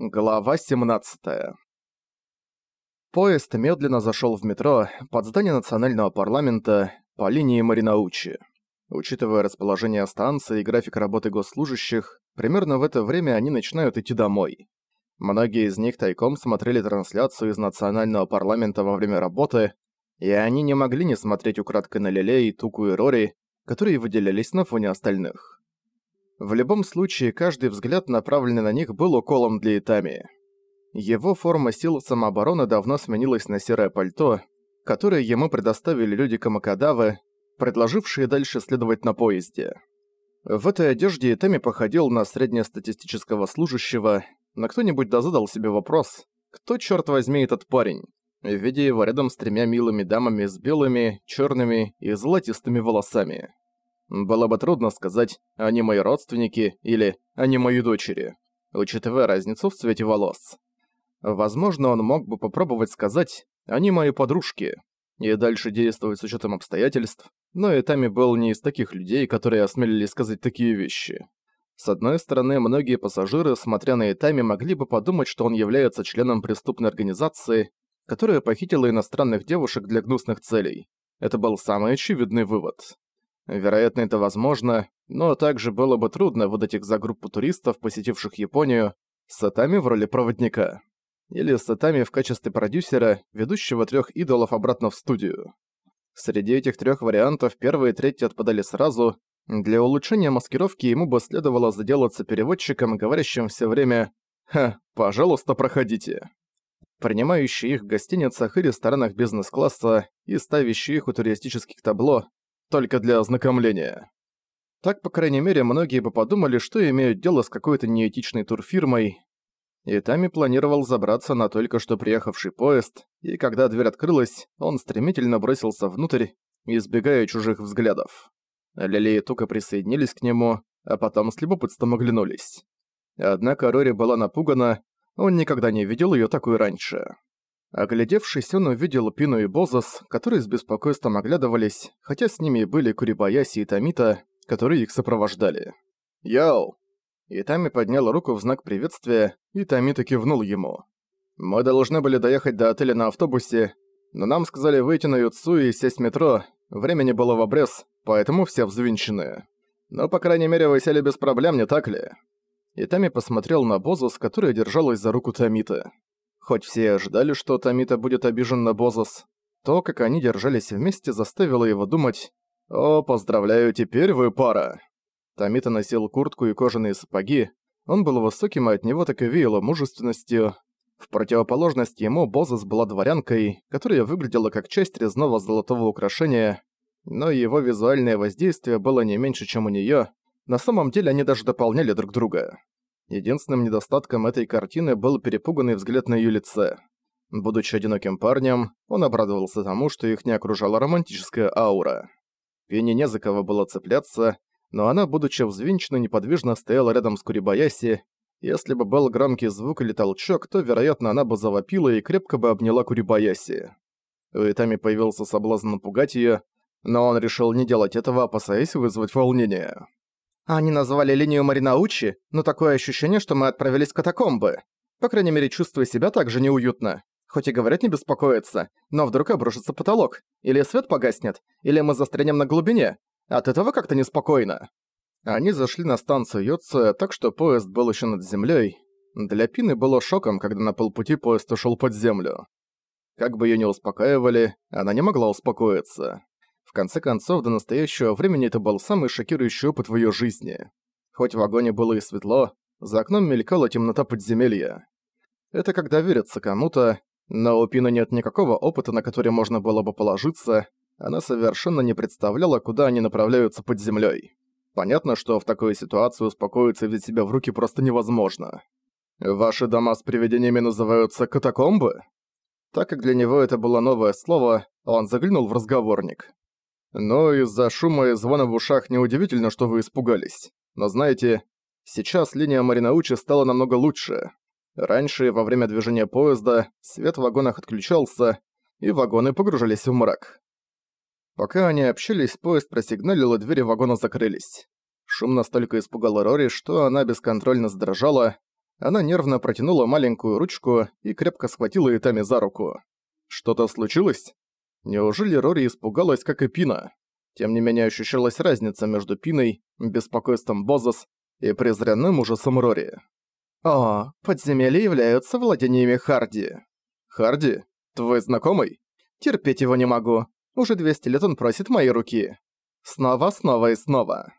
Глава 17 Поезд медленно зашел в метро под здание национального парламента по линии Маринаучи. Учитывая расположение станции и график работы госслужащих, примерно в это время они начинают идти домой. Многие из них тайком смотрели трансляцию из национального парламента во время работы, и они не могли не смотреть украдкой на Лилей, Туку и Рори, которые выделялись на фоне остальных. В любом случае, каждый взгляд, направленный на них, был уколом для Итами. Его форма сил самообороны давно сменилась на серое пальто, которое ему предоставили люди Камакадавы, предложившие дальше следовать на поезде. В этой одежде Итами походил на среднестатистического служащего, но кто-нибудь да задал себе вопрос, кто, черт возьми, этот парень, видя его рядом с тремя милыми дамами с белыми, черными и золотистыми волосами. Было бы трудно сказать «они мои родственники» или «они мои дочери», учитывая разницу в цвете волос. Возможно, он мог бы попробовать сказать «они мои подружки» и дальше действовать с учетом обстоятельств, но Итами был не из таких людей, которые осмелились сказать такие вещи. С одной стороны, многие пассажиры, смотря на Итами, могли бы подумать, что он является членом преступной организации, которая похитила иностранных девушек для гнусных целей. Это был самый очевидный вывод. Вероятно, это возможно, но также было бы трудно выдать их за группу туристов, посетивших Японию, с Сатами в роли проводника. Или с Сатами в качестве продюсера, ведущего трех идолов обратно в студию. Среди этих трех вариантов первый и третий отпадали сразу. Для улучшения маскировки ему бы следовало заделаться переводчиком, говорящим все время «Ха, пожалуйста, проходите». Принимающие их в гостиницах и ресторанах бизнес-класса и ставящие их у туристических табло, только для ознакомления. Так, по крайней мере, многие бы подумали, что имеют дело с какой-то неэтичной турфирмой. И Тами планировал забраться на только что приехавший поезд, и когда дверь открылась, он стремительно бросился внутрь, избегая чужих взглядов. Лили и Тука присоединились к нему, а потом с любопытством оглянулись. Однако Рори была напугана, он никогда не видел её такой раньше. Оглядевшись, он увидел Пину и Бозас, которые с беспокойством оглядывались, хотя с ними были Курибаяси и Тамита, которые их сопровождали. «Йоу!» Итами поднял руку в знак приветствия, и Тамита кивнул ему. «Мы должны были доехать до отеля на автобусе, но нам сказали выйти на Юцу и сесть в метро, времени было в обрез, поэтому все взвинчены. Но, по крайней мере, вы сели без проблем, не так ли?» Итами посмотрел на Бозус, которая держалась за руку Тамита. Хоть все и ожидали, что Тамита будет обижен на Бозос, то, как они держались вместе, заставило его думать «О, поздравляю, теперь вы пара». Тамита носил куртку и кожаные сапоги, он был высоким, и от него так и веяло мужественностью. В противоположность ему Бозос была дворянкой, которая выглядела как часть резного золотого украшения, но его визуальное воздействие было не меньше, чем у неё. На самом деле они даже дополняли друг друга. Единственным недостатком этой картины был перепуганный взгляд на её лице. Будучи одиноким парнем, он обрадовался тому, что их не окружала романтическая аура. Пенни не за кого было цепляться, но она, будучи взвинчена, неподвижно стояла рядом с Курибаяси. Если бы был громкий звук или толчок, то, вероятно, она бы завопила и крепко бы обняла Курибаяси. У Итами появился соблазн напугать её, но он решил не делать этого, опасаясь вызвать волнение. Они назвали линию Маринаучи, но такое ощущение, что мы отправились в катакомбы. По крайней мере, чувствую себя так же неуютно. Хоть и говорят не беспокоиться, но вдруг обрушится потолок, или свет погаснет, или мы застрянем на глубине. От этого как-то неспокойно. Они зашли на станцию Йоцуя, так что поезд был еще над землей. Для Пины было шоком, когда на полпути поезд ушел под землю. Как бы ее не успокаивали, она не могла успокоиться. В конце концов, до настоящего времени это был самый шокирующий опыт в её жизни. Хоть в вагоне было и светло, за окном мелькала темнота подземелья. Это когда верится кому-то, но у Пины нет никакого опыта, на который можно было бы положиться, она совершенно не представляла, куда они направляются под землей. Понятно, что в такой ситуации успокоиться и взять себя в руки просто невозможно. Ваши дома с привидениями называются катакомбы? Так как для него это было новое слово, он заглянул в разговорник. Но из-за шума и звона в ушах неудивительно, что вы испугались. Но знаете, сейчас линия Маринаучи стала намного лучше. Раньше, во время движения поезда, свет в вагонах отключался, и вагоны погружались в мрак. Пока они общались, поезд просигналил, и двери вагона закрылись. Шум настолько испугал Рори, что она бесконтрольно задрожала. Она нервно протянула маленькую ручку и крепко схватила Итами за руку. Что-то случилось? Неужели Рори испугалась, как и Пина? Тем не менее ощущалась разница между Пиной, беспокойством Бозос и презренным ужасом Рори. «О, подземелья являются владениями Харди». «Харди? Твой знакомый?» «Терпеть его не могу. Уже 200 лет он просит мои руки. Снова, снова и снова».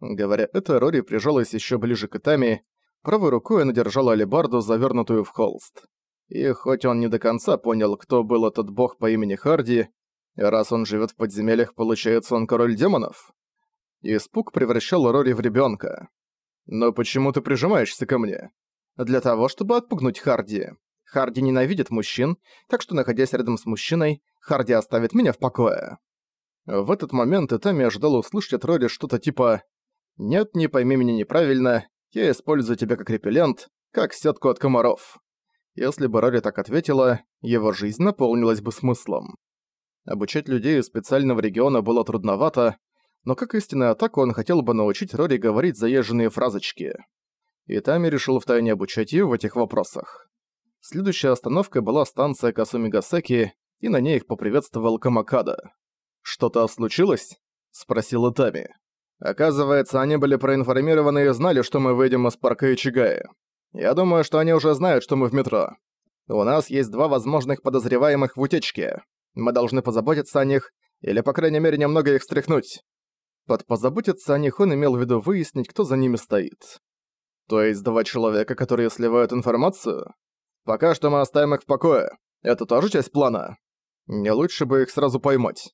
Говоря это, Рори прижалась еще ближе к Итами, правой рукой она держала алебарду, завернутую в холст. И хоть он не до конца понял, кто был этот бог по имени Харди, раз он живет в подземельях, получается, он король демонов? Испуг превращал Рори в ребенка. «Но почему ты прижимаешься ко мне?» «Для того, чтобы отпугнуть Харди. Харди ненавидит мужчин, так что, находясь рядом с мужчиной, Харди оставит меня в покое». В этот момент Итами ожидал услышать от Рори что-то типа «Нет, не пойми меня неправильно, я использую тебя как репеллент, как сетку от комаров». Если бы Рори так ответила, его жизнь наполнилась бы смыслом. Обучать людей из специального региона было трудновато, но как истинный атаку он хотел бы научить Рори говорить заезженные фразочки. И Тами решил втайне обучать ее в этих вопросах. Следующая остановка была станция Касумигасеки, и на ней их поприветствовал Камакада. «Что-то случилось?» – спросил Тами. Оказывается, они были проинформированы и знали, что мы выйдем из парка Ичигая. Я думаю, что они уже знают, что мы в метро. У нас есть два возможных подозреваемых в утечке. Мы должны позаботиться о них, или, по крайней мере, немного их стряхнуть. Под «позаботиться о них» он имел в виду выяснить, кто за ними стоит. То есть два человека, которые сливают информацию? Пока что мы оставим их в покое. Это тоже часть плана? Не лучше бы их сразу поймать.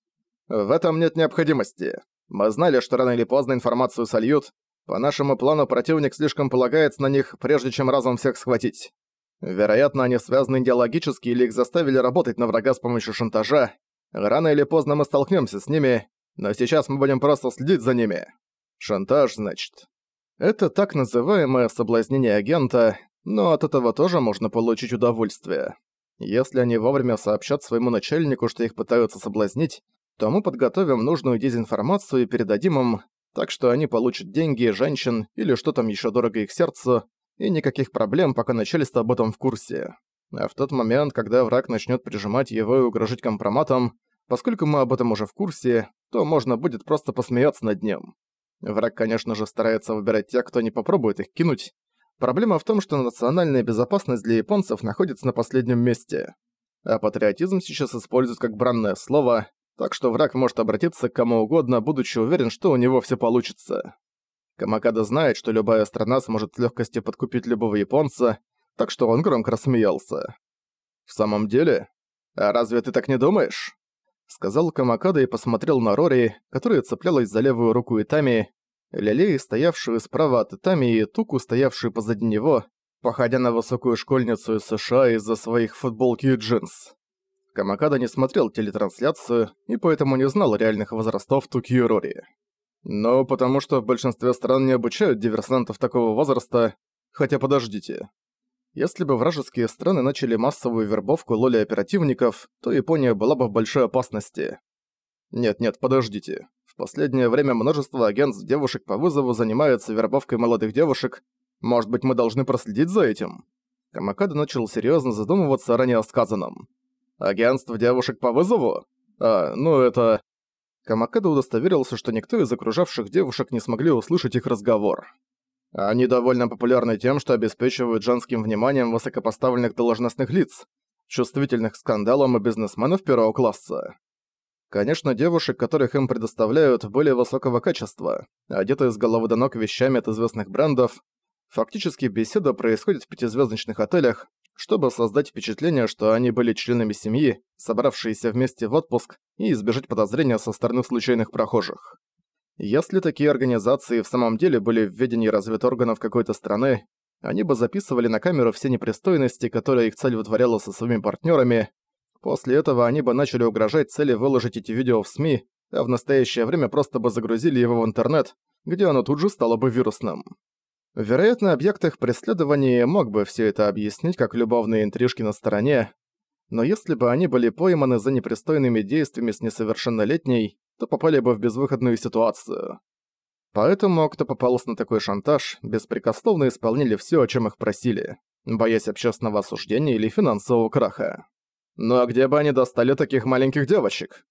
В этом нет необходимости. Мы знали, что рано или поздно информацию сольют. По нашему плану противник слишком полагается на них, прежде чем разом всех схватить. Вероятно, они связаны идеологически или их заставили работать на врага с помощью шантажа. Рано или поздно мы столкнемся с ними, но сейчас мы будем просто следить за ними. Шантаж, значит. Это так называемое соблазнение агента, но от этого тоже можно получить удовольствие. Если они вовремя сообщат своему начальнику, что их пытаются соблазнить, то мы подготовим нужную дезинформацию и передадим им, так что они получат деньги, женщин или что там еще дорого их сердцу, и никаких проблем, пока начальство об этом в курсе. А в тот момент, когда враг начнет прижимать его и угрожать компроматом, поскольку мы об этом уже в курсе, то можно будет просто посмеяться над ним. Враг, конечно же, старается выбирать тех, кто не попробует их кинуть. Проблема в том, что национальная безопасность для японцев находится на последнем месте. А патриотизм сейчас используют как бранное слово, так что враг может обратиться к кому угодно, будучи уверен, что у него все получится. Камакада знает, что любая страна сможет с легкостью подкупить любого японца, так что он громко рассмеялся. «В самом деле? А разве ты так не думаешь?» Сказал Камакада и посмотрел на Рори, которая цеплялась за левую руку Итами, Лилей, стоявшую справа от Итами, и Туку, стоявшую позади него, походя на высокую школьницу из США из-за своих футболки и джинс. Камакада не смотрел телетрансляцию и поэтому не знал реальных возрастов Туки и Рори. Но потому что в большинстве стран не обучают диверсантов такого возраста, хотя подождите. Если бы вражеские страны начали массовую вербовку лоли-оперативников, то Япония была бы в большой опасности. Нет-нет, подождите. В последнее время множество агентств девушек по вызову занимаются вербовкой молодых девушек. Может быть, мы должны проследить за этим? Камакада начал серьезно задумываться о ранее сказанном. Агентство девушек по вызову? А, ну это... Камакада удостоверился, что никто из окружавших девушек не смогли услышать их разговор. Они довольно популярны тем, что обеспечивают женским вниманием высокопоставленных должностных лиц, чувствительных к скандалам и бизнесменов первого класса. Конечно, девушек, которых им предоставляют, более высокого качества, одеты с головы до ног вещами от известных брендов. Фактически беседа происходит в пятизвездочных отелях, чтобы создать впечатление, что они были членами семьи, собравшиеся вместе в отпуск, и избежать подозрения со стороны случайных прохожих. Если такие организации в самом деле были в ведении разведорганов какой-то страны, они бы записывали на камеру все непристойности, которые их цель вытворяла со своими партнерами. После этого они бы начали угрожать цели выложить эти видео в СМИ, а в настоящее время просто бы загрузили его в интернет, где оно тут же стало бы вирусным. Вероятно, объект их преследования мог бы все это объяснить как любовные интрижки на стороне, но если бы они были пойманы за непристойными действиями с несовершеннолетней, то попали бы в безвыходную ситуацию. Поэтому, кто попался на такой шантаж, беспрекословно исполнили все, о чем их просили, боясь общественного осуждения или финансового краха. Ну а где бы они достали таких маленьких девочек?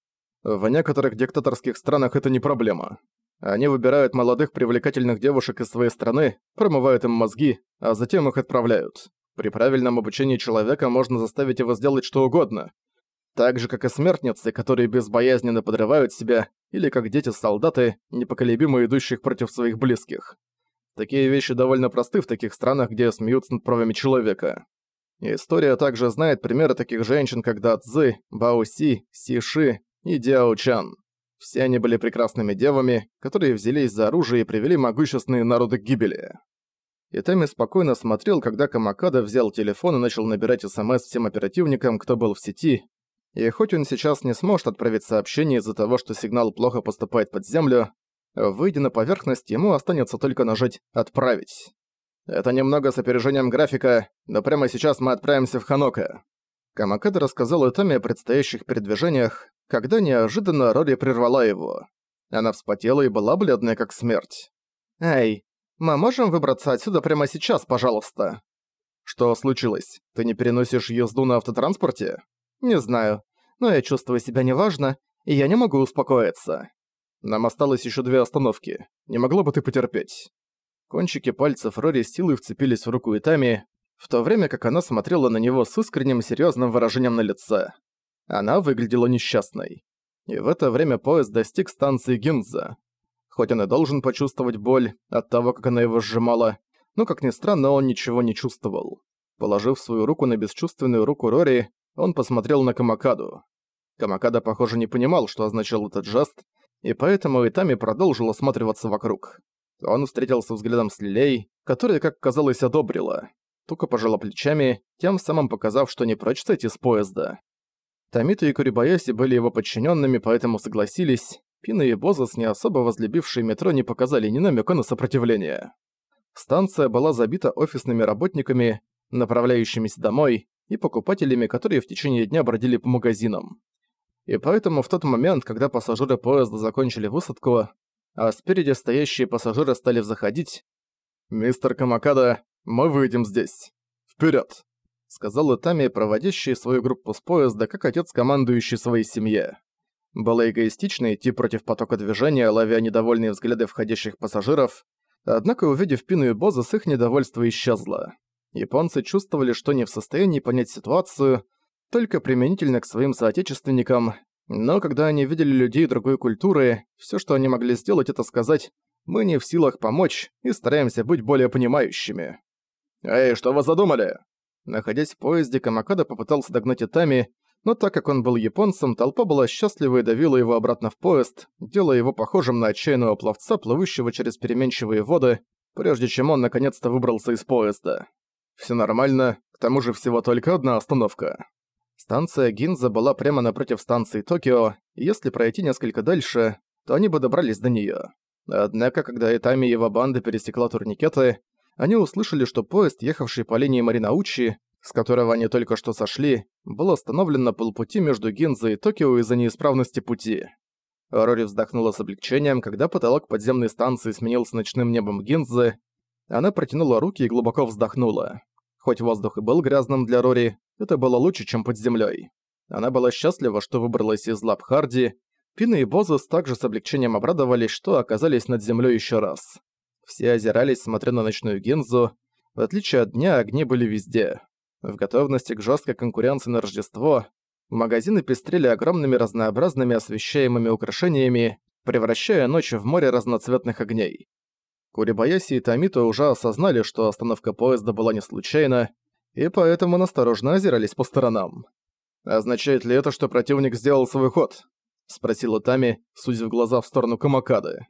В некоторых диктаторских странах это не проблема. Они выбирают молодых привлекательных девушек из своей страны, промывают им мозги, а затем их отправляют. При правильном обучении человека можно заставить его сделать что угодно. Так же, как и смертницы, которые безбоязненно подрывают себя, или как дети-солдаты, непоколебимо идущих против своих близких. Такие вещи довольно просты в таких странах, где смеются над правами человека. История также знает примеры таких женщин, как Да Цзы, Бао Си, Си Ши и Дяо Чан. Все они были прекрасными девами, которые взялись за оружие и привели могущественные народы к гибели. Итами спокойно смотрел, когда Камакада взял телефон и начал набирать СМС всем оперативникам, кто был в сети, и хоть он сейчас не сможет отправить сообщение из-за того, что сигнал плохо поступает под землю, выйдя на поверхность, ему останется только нажать «Отправить». Это немного с опережением графика, но прямо сейчас мы отправимся в Ханока. Камакада рассказал Итами о предстоящих передвижениях, когда неожиданно Рори прервала его. Она вспотела и была бледная как смерть. «Эй, мы можем выбраться отсюда прямо сейчас, пожалуйста?» «Что случилось? Ты не переносишь езду на автотранспорте?» «Не знаю, но я чувствую себя неважно, и я не могу успокоиться. Нам осталось еще две остановки. Не могло бы ты потерпеть?» Кончики пальцев Рори силой вцепились в руку Итами, в то время как она смотрела на него с искренним серьезным выражением на лице. Она выглядела несчастной. И в это время поезд достиг станции Гинза. Хоть он и должен почувствовать боль от того, как она его сжимала, но, как ни странно, он ничего не чувствовал. Положив свою руку на бесчувственную руку Рори, он посмотрел на Камакаду. Камакада, похоже, не понимал, что означал этот жест, и поэтому Итами продолжил осматриваться вокруг. Он встретился взглядом с Лилей, которая, как казалось, одобрила. Тука пожала плечами, тем самым показав, что не прочь сойти с поезда. Тамита и Курибаяси были его подчиненными, поэтому согласились. Пина и Бозас, не особо возлюбившие метро, не показали ни намека на сопротивление. Станция была забита офисными работниками, направляющимися домой, и покупателями, которые в течение дня бродили по магазинам. И поэтому в тот момент, когда пассажиры поезда закончили высадку, а спереди стоящие пассажиры стали заходить, «Мистер Камакада, мы выйдем здесь. Вперед! Сказал Итами, проводящий свою группу с поезда, как отец, командующий своей семье. Было эгоистично идти против потока движения, ловя недовольные взгляды входящих пассажиров, однако, увидев Пину и Боза, с их недовольство исчезло. Японцы чувствовали, что не в состоянии понять ситуацию, только применительно к своим соотечественникам, но когда они видели людей другой культуры, все, что они могли сделать, это сказать «мы не в силах помочь и стараемся быть более понимающими». «Эй, что вы задумали?» Находясь в поезде, Камакада попытался догнать Итами, но так как он был японцем, толпа была счастлива и давила его обратно в поезд, делая его похожим на отчаянного пловца, плывущего через переменчивые воды, прежде чем он наконец-то выбрался из поезда. Все нормально, к тому же всего только одна остановка. Станция Гинза была прямо напротив станции Токио, и если пройти несколько дальше, то они бы добрались до нее. Однако, когда Итами и его банда пересекла турникеты, они услышали, что поезд, ехавший по линии Маринаучи, с которого они только что сошли, был остановлен на полпути между Гинзой и Токио из-за неисправности пути. Рори вздохнула с облегчением, когда потолок подземной станции сменился ночным небом Гинзы. Она протянула руки и глубоко вздохнула. Хоть воздух и был грязным для Рори, это было лучше, чем под землей. Она была счастлива, что выбралась из лап Харди. Пина и Бозус также с облегчением обрадовались, что оказались над землей еще раз. Все озирались, смотря на ночную Гензу. В отличие от дня, огни были везде. В готовности к жесткой конкуренции на Рождество магазины пестрели огромными разнообразными освещаемыми украшениями, превращая ночь в море разноцветных огней. Курибаяси и Тамито уже осознали, что остановка поезда была не случайна, и поэтому насторожно озирались по сторонам. «Означает ли это, что противник сделал свой ход?» — спросила Тами, сузив глаза в сторону Камакады.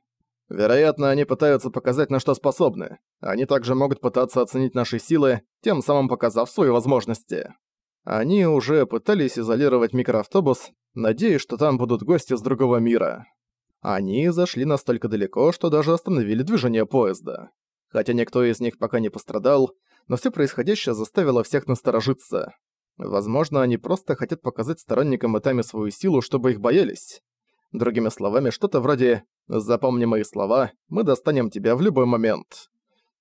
«Вероятно, они пытаются показать, на что способны. Они также могут пытаться оценить наши силы, тем самым показав свои возможности. Они уже пытались изолировать микроавтобус, надеясь, что там будут гости с другого мира. Они зашли настолько далеко, что даже остановили движение поезда. Хотя никто из них пока не пострадал, но все происходящее заставило всех насторожиться. Возможно, они просто хотят показать сторонникам Итами свою силу, чтобы их боялись. Другими словами, что-то вроде Запомни мои слова, мы достанем тебя в любой момент».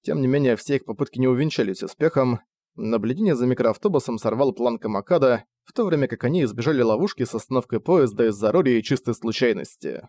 Тем не менее, все их попытки не увенчались успехом. Наблюдение за микроавтобусом сорвал план Камакада, в то время как они избежали ловушки с остановкой поезда из-за роли и чистой случайности.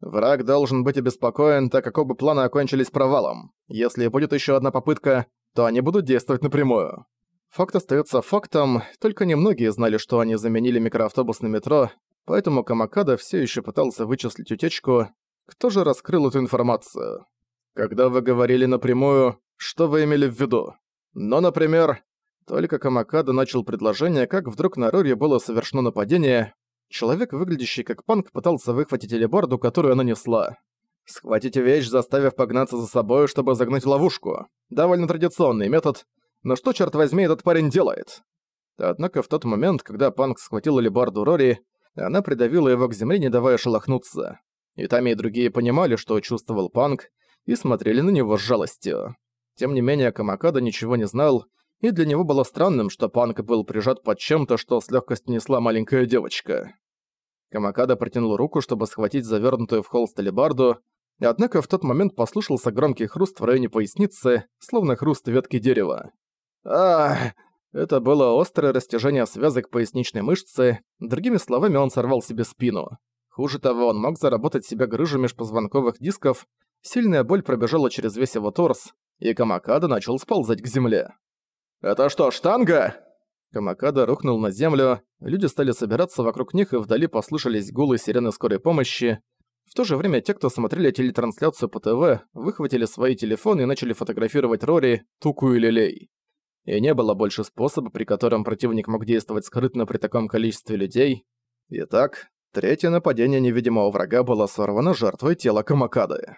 Враг должен быть обеспокоен, так как оба плана окончились провалом. Если будет еще одна попытка, то они будут действовать напрямую. Факт остается фактом, только немногие знали, что они заменили микроавтобус на метро, поэтому Камакада все еще пытался вычислить утечку. Кто же раскрыл эту информацию? Когда вы говорили напрямую, что вы имели в виду? Но, например, только Камакада начал предложение, как вдруг на Рори было совершено нападение. Человек, выглядящий как панк, пытался выхватить элебарду, которую она несла. Схватить вещь, заставив погнаться за собой, чтобы загнать ловушку. Довольно традиционный метод, но что, черт возьми, этот парень делает? Однако в тот момент, когда Панк схватил алебарду Рори, она придавила его к земле, не давая шелохнуться. И Тами и другие понимали, что чувствовал Панк, и смотрели на него с жалостью. Тем не менее, Камакада ничего не знал, и для него было странным, что Панк был прижат под чем-то, что с легкостью несла маленькая девочка. Камакада протянул руку, чтобы схватить завернутую в холст алебарду, однако в тот момент послышался громкий хруст в районе поясницы, словно хруст ветки дерева. Ах! Это было острое растяжение связок поясничной мышцы, другими словами, он сорвал себе спину. Хуже того, он мог заработать себе грыжу межпозвонковых дисков, сильная боль пробежала через весь его торс, и Камакада начал сползать к земле. «Это что, штанга?» Камакада рухнул на землю, люди стали собираться вокруг них, и вдали послышались гулы сирены скорой помощи. В то же время те, кто смотрели телетрансляцию по ТВ, выхватили свои телефоны и начали фотографировать Рори, Туку и Лилей и не было больше способа, при котором противник мог действовать скрытно при таком количестве людей. Итак, третье нападение невидимого врага было сорвано жертвой тела Камакады.